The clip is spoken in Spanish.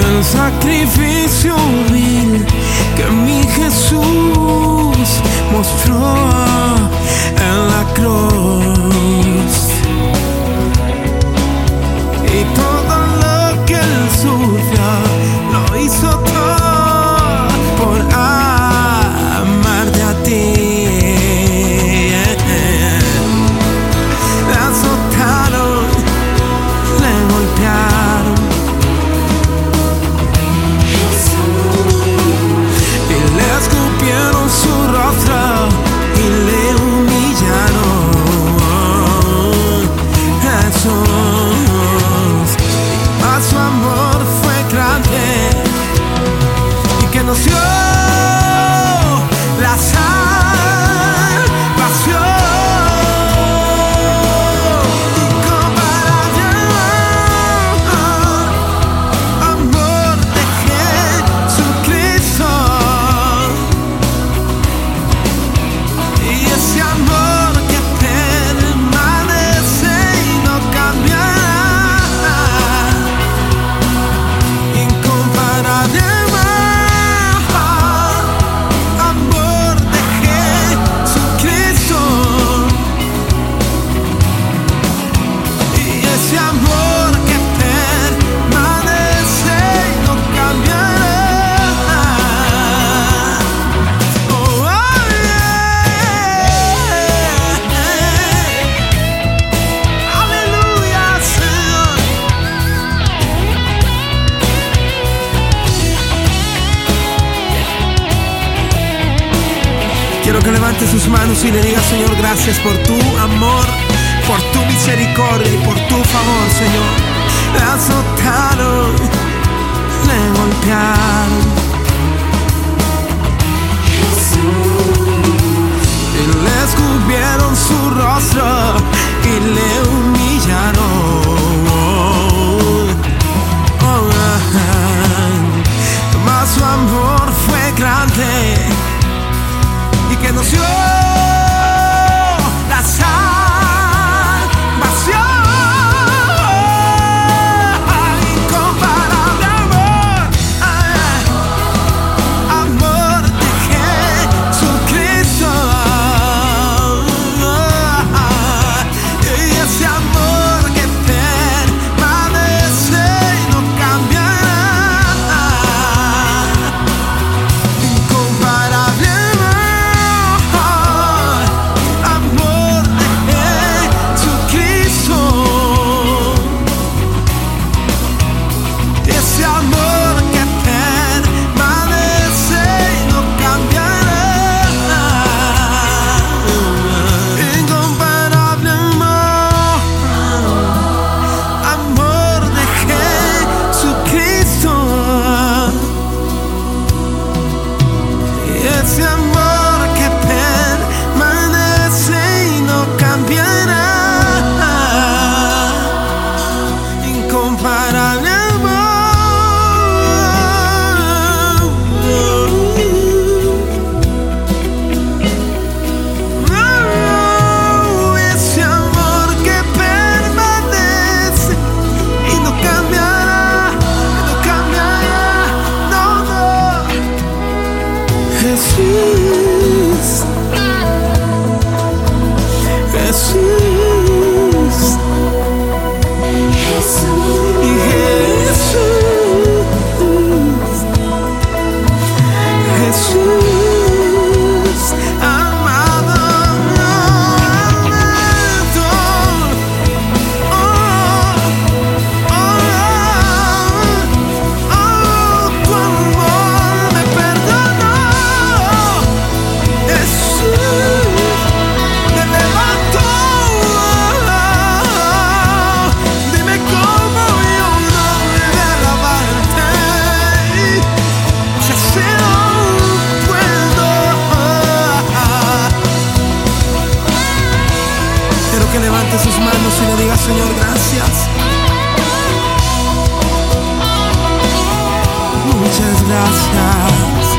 el sacrificio vil que mi Jesús mostró en la cruz. Que levante sus manos y le diga, Señor, gracias por tu amor, por tu misericordia y por tu favor, Señor. Le azotaron, le golpearon. Y les cubrieron su rostro y le sus manos y le diga, Señor, gracias. Muchas gracias.